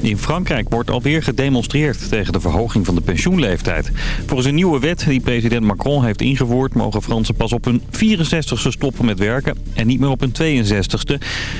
In Frankrijk wordt alweer gedemonstreerd tegen de verhoging van de pensioenleeftijd. Volgens een nieuwe wet die president Macron heeft ingevoerd... mogen Fransen pas op hun 64ste stoppen met werken en niet meer op hun 62ste.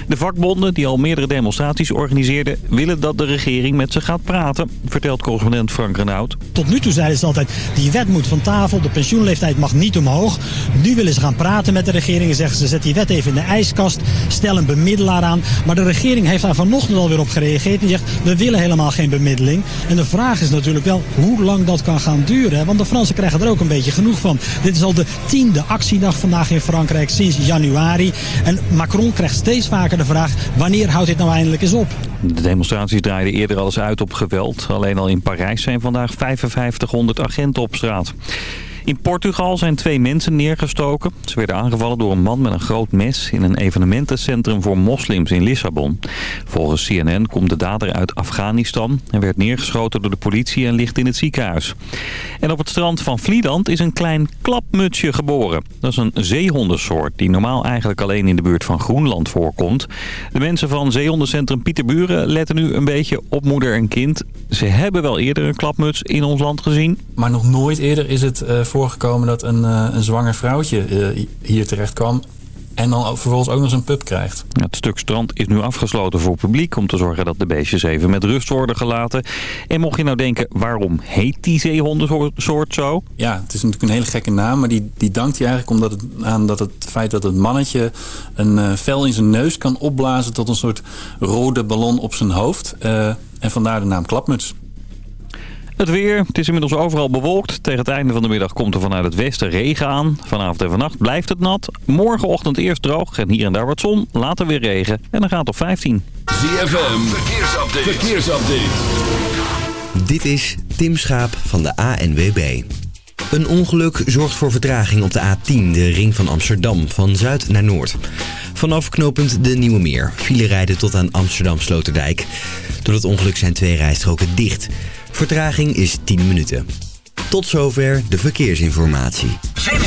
De vakbonden, die al meerdere demonstraties organiseerden... willen dat de regering met ze gaat praten, vertelt correspondent Frank Renaud. Tot nu toe zeiden ze altijd, die wet moet van tafel, de pensioenleeftijd mag niet omhoog. Nu willen ze gaan praten met de regering en zeggen ze... zet die wet even in de ijskast, stel een bemiddelaar aan. Maar de regering heeft daar vanochtend alweer op gereageerd en zegt... We willen helemaal geen bemiddeling. En de vraag is natuurlijk wel hoe lang dat kan gaan duren. Want de Fransen krijgen er ook een beetje genoeg van. Dit is al de tiende actiedag vandaag in Frankrijk sinds januari. En Macron krijgt steeds vaker de vraag wanneer houdt dit nou eindelijk eens op? De demonstraties draaiden eerder alles uit op geweld. Alleen al in Parijs zijn vandaag 5500 agenten op straat. In Portugal zijn twee mensen neergestoken. Ze werden aangevallen door een man met een groot mes in een evenementencentrum voor moslims in Lissabon. Volgens CNN komt de dader uit Afghanistan en werd neergeschoten door de politie en ligt in het ziekenhuis. En op het strand van Vlieland is een klein klapmutsje geboren. Dat is een zeehondensoort die normaal eigenlijk alleen in de buurt van Groenland voorkomt. De mensen van zeehondencentrum Pieterburen letten nu een beetje op moeder en kind. Ze hebben wel eerder een klapmuts in ons land gezien. Maar nog nooit eerder is het eh, voorgekomen dat een, eh, een zwanger vrouwtje eh, hier terecht kwam en dan vervolgens ook nog eens een pub krijgt. Het stuk strand is nu afgesloten voor publiek... om te zorgen dat de beestjes even met rust worden gelaten. En mocht je nou denken, waarom heet die zeehondensoort zo? Ja, het is natuurlijk een hele gekke naam... maar die, die dankt je eigenlijk omdat het, aan dat het feit dat het mannetje... een eh, vel in zijn neus kan opblazen tot een soort rode ballon op zijn hoofd... en vandaar de naam klapmuts. Het weer. Het is inmiddels overal bewolkt. Tegen het einde van de middag komt er vanuit het westen regen aan. Vanavond en vannacht blijft het nat. Morgenochtend eerst droog en hier en daar wat zon. Later weer regen en dan gaat het op 15. ZFM. Verkeersupdate. Verkeersupdate. Dit is Tim Schaap van de ANWB. Een ongeluk zorgt voor vertraging op de A10, de ring van Amsterdam, van zuid naar noord. Vanaf knooppunt de Nieuwe Meer, file rijden tot aan Amsterdam Sloterdijk. Door het ongeluk zijn twee rijstroken dicht. Vertraging is 10 minuten. Tot zover de verkeersinformatie.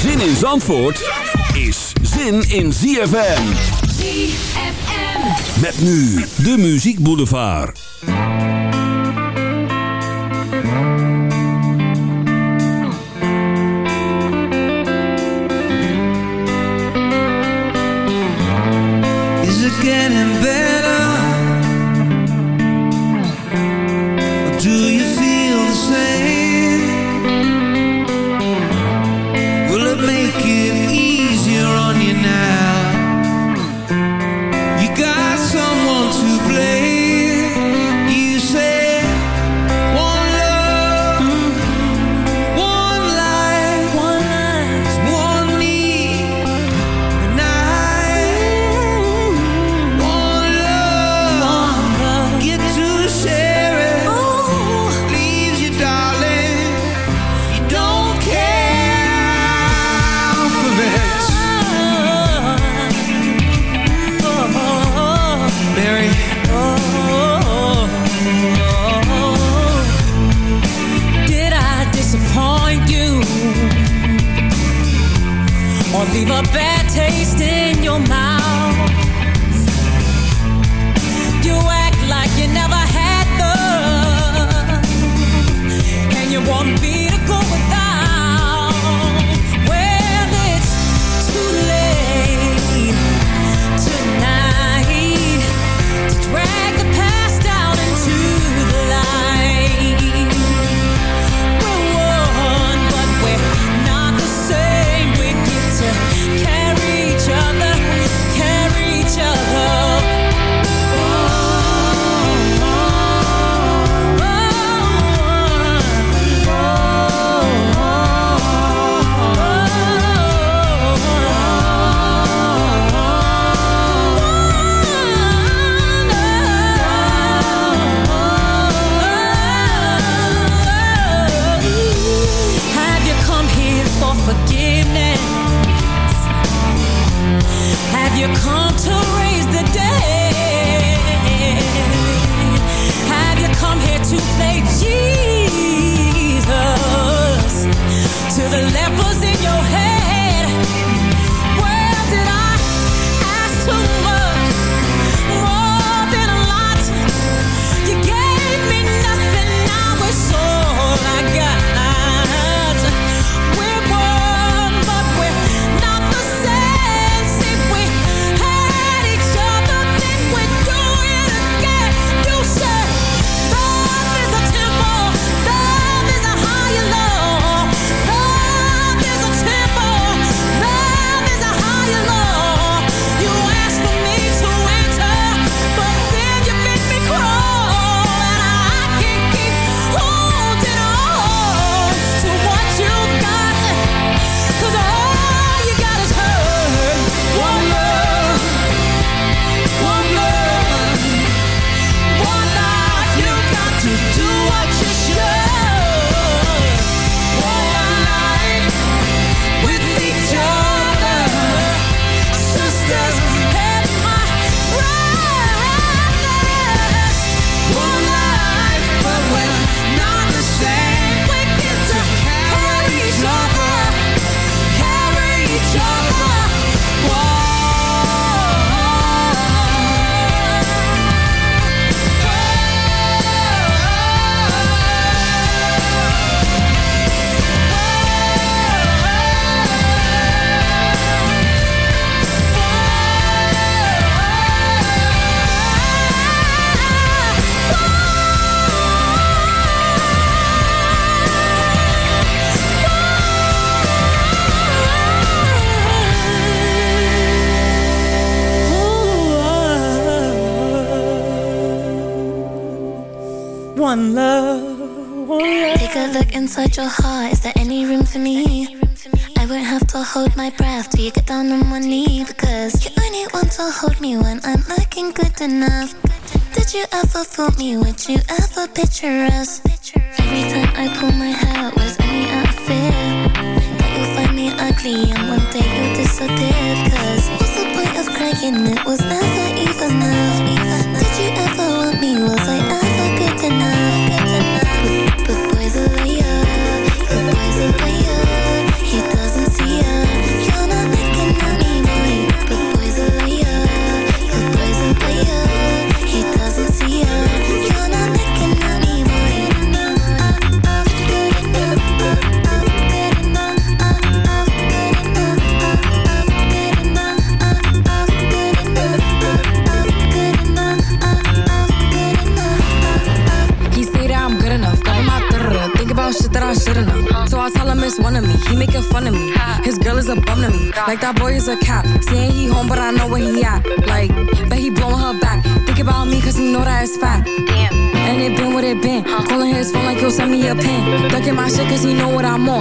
Zin in Zandvoort is zin in ZFM. ZFM. Met nu de Muziek Boulevard. Is it getting better?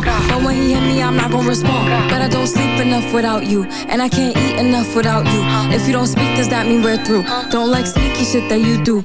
But when he hit me, I'm not gonna respond. But I don't sleep enough without you, and I can't eat enough without you. If you don't speak, does that mean we're through? Don't like sneaky shit that you do.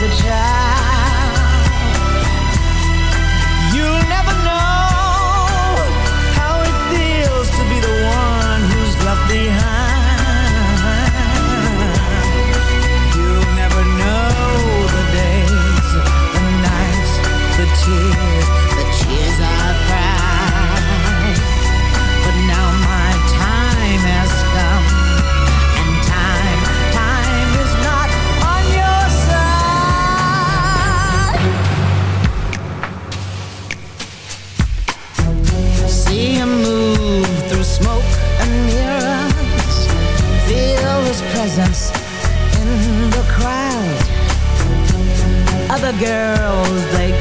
as a child The girls, they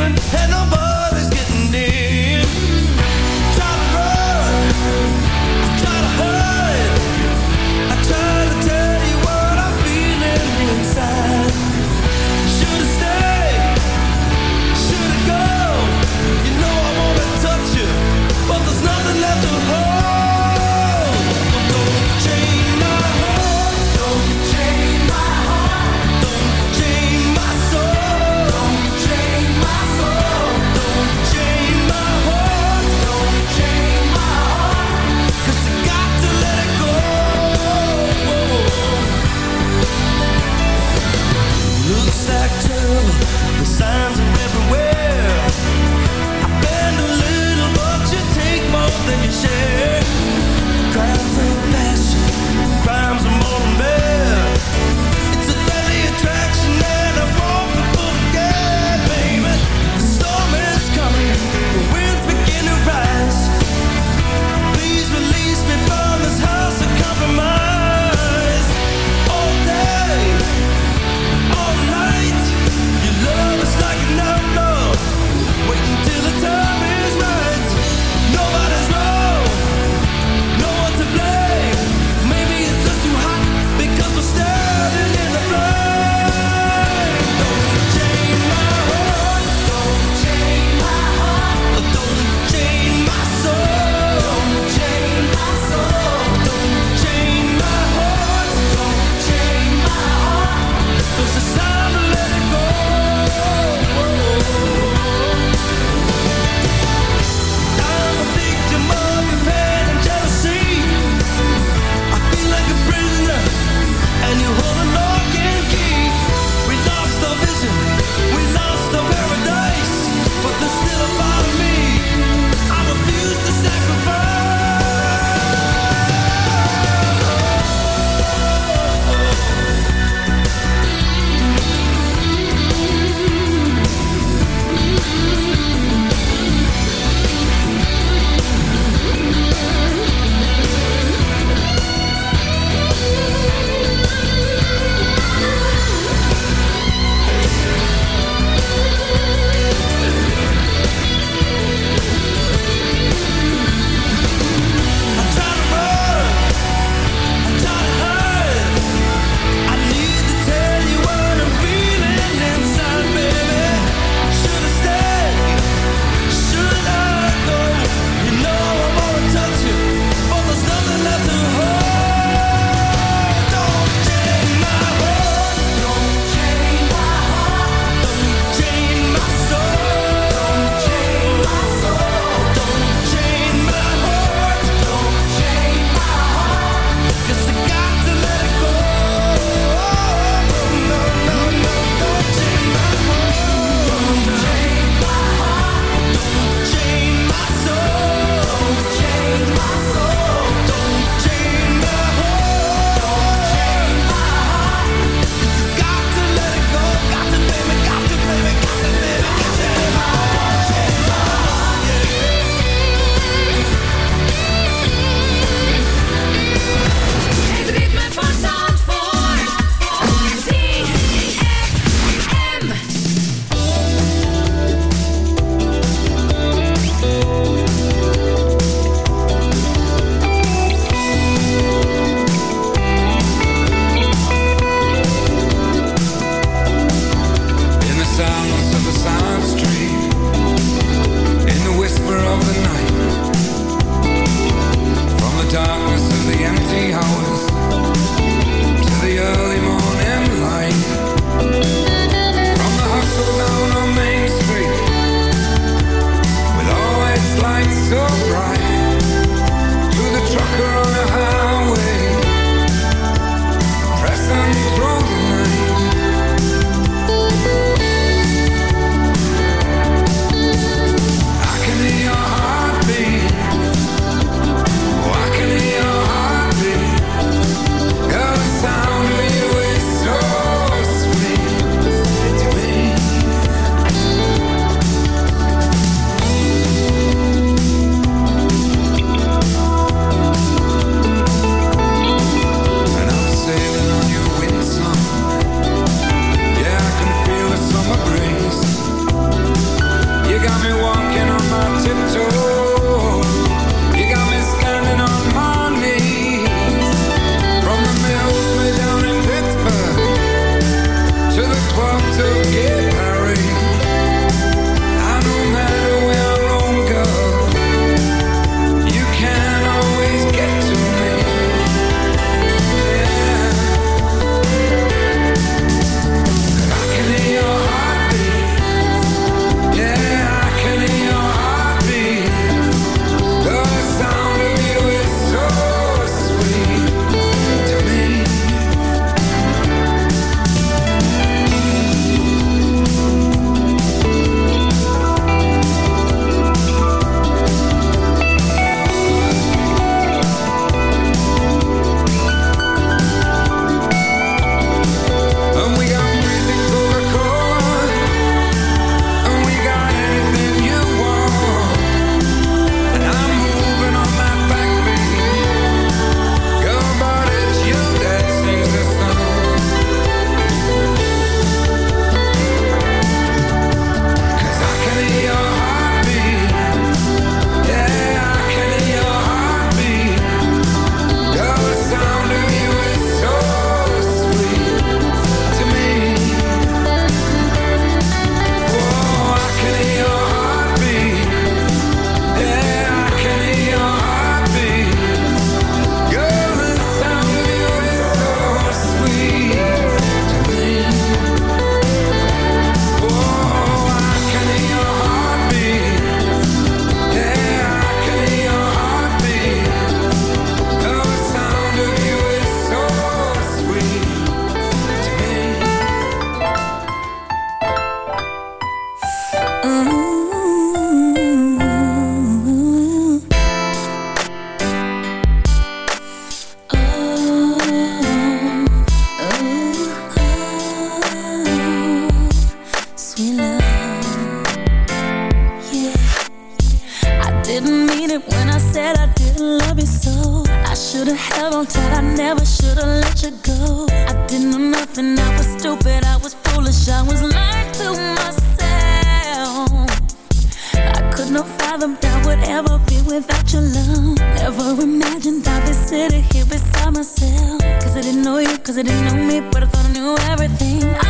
moving and nobody Cause they didn't know me, but I thought I knew everything I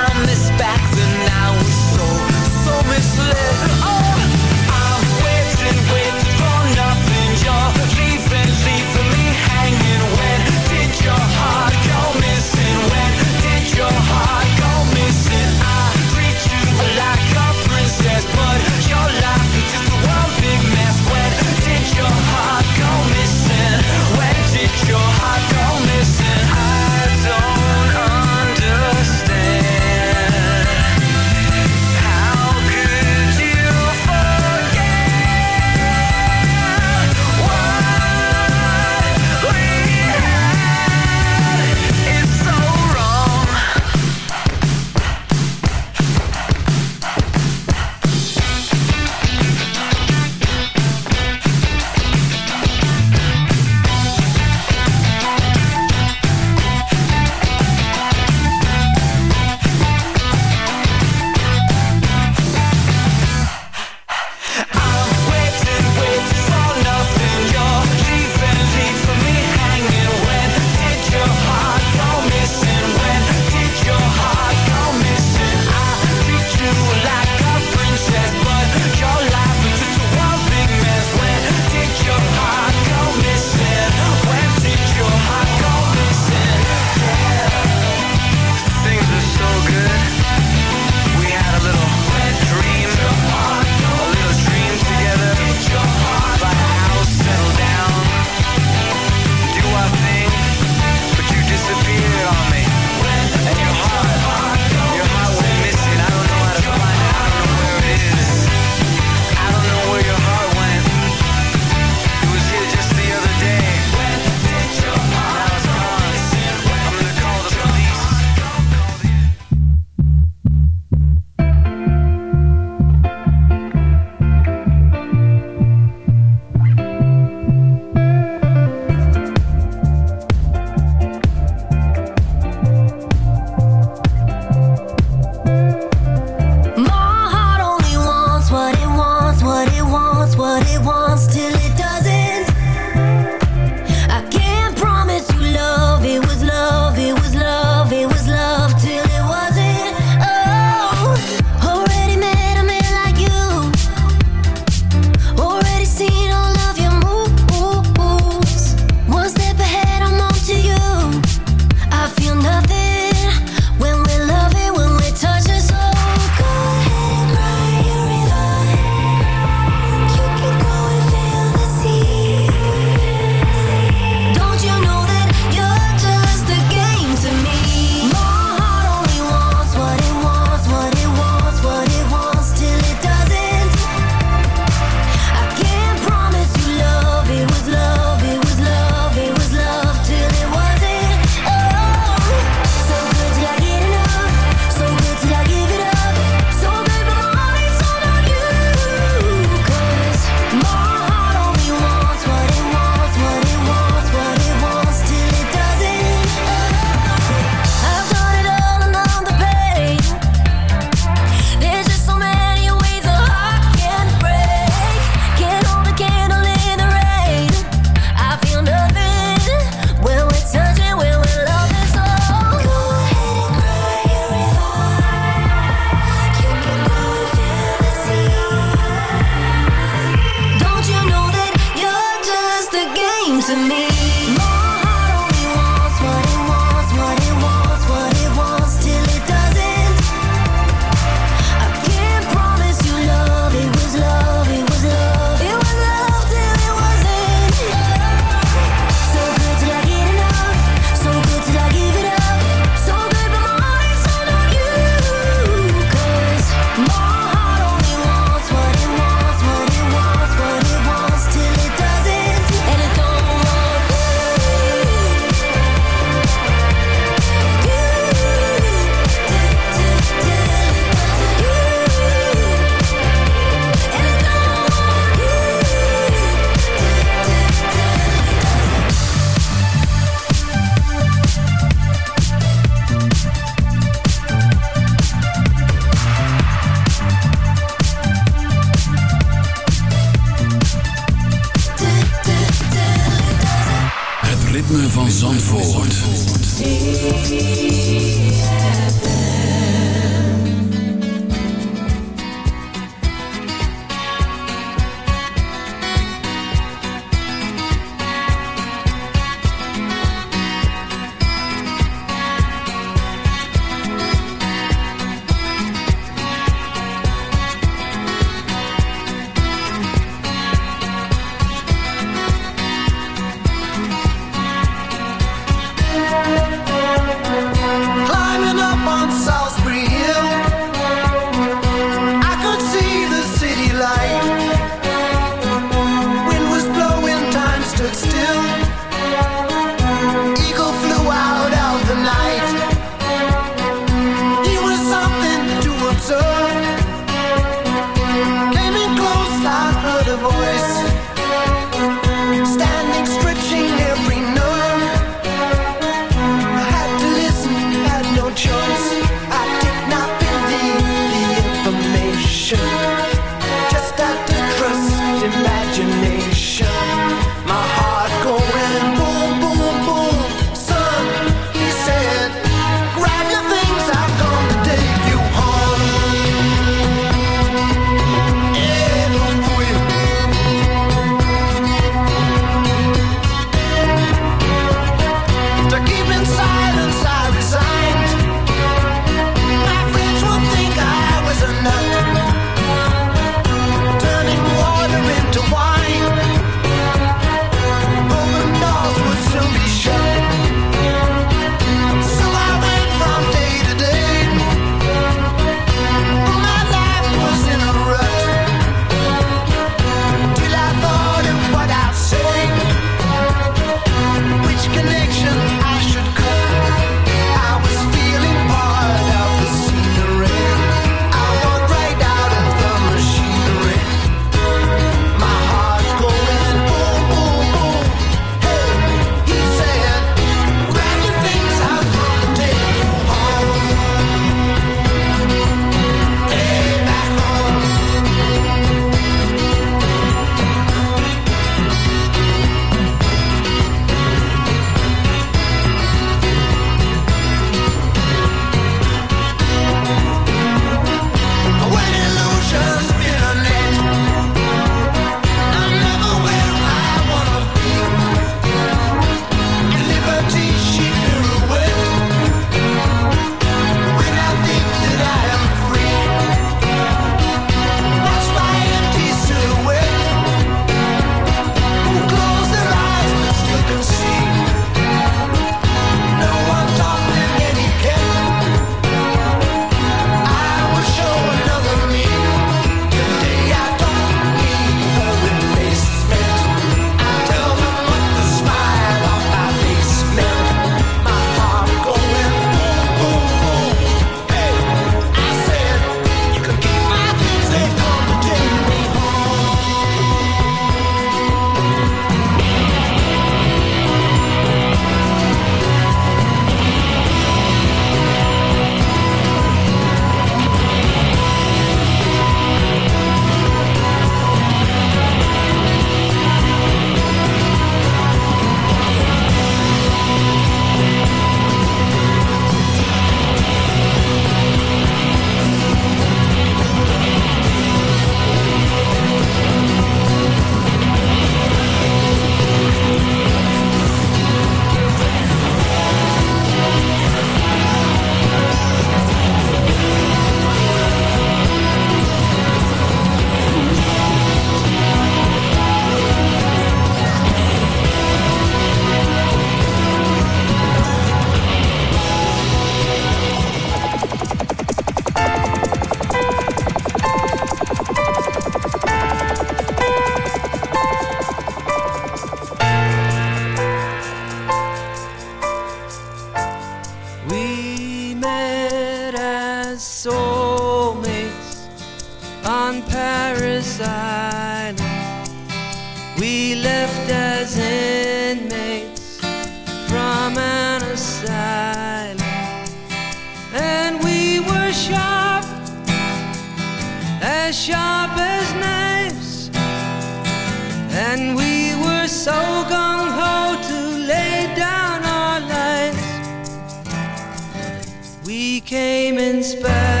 became inspired.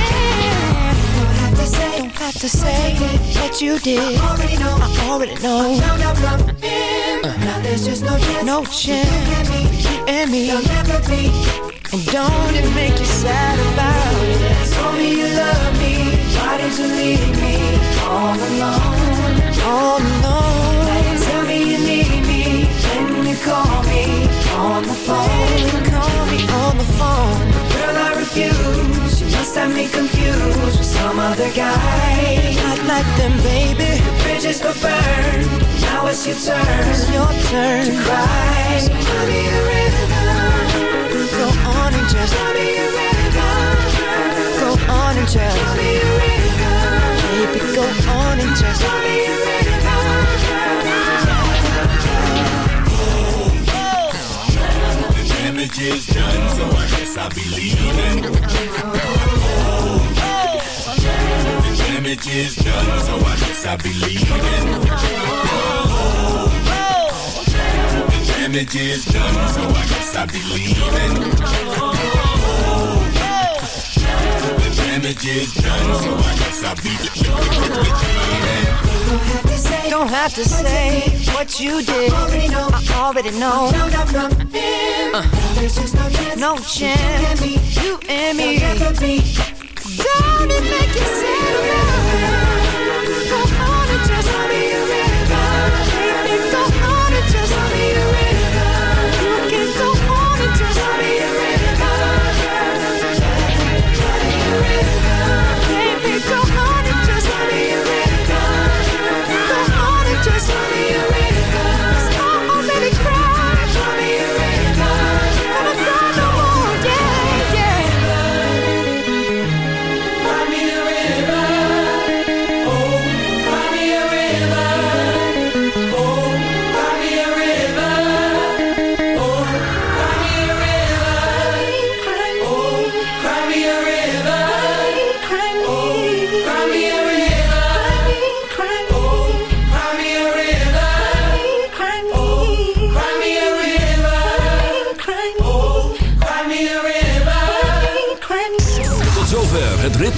got to say that you did. I already know. I already know. I found out from him. Uh. Now there's just no chance. No chance. You and me. You'll never be. And don't it make you sad about it? Told me you love me. Why did you leave me all alone? All alone. Now you tell me you need me. When you call me on the phone. When you call me on the phone. Girl, I refuse must I be confused with some other guy? Not like them, baby. The bridges were burned. Now it's your turn. It's your turn to cry. So tell me a rhythm. Go on and just tell me a rhythm. Go on and just tell me a rhythm. Baby, go on and just tell me a rhythm. The damage is done, so I guess I believe is So I guess I believe the damage is done. So I guess I believe in the damage is done. So I guess I believe Don't have to say, what you did. I already know. There's uh, just no chance. No chance. You and me. You and me. Don't it make you sad? oh.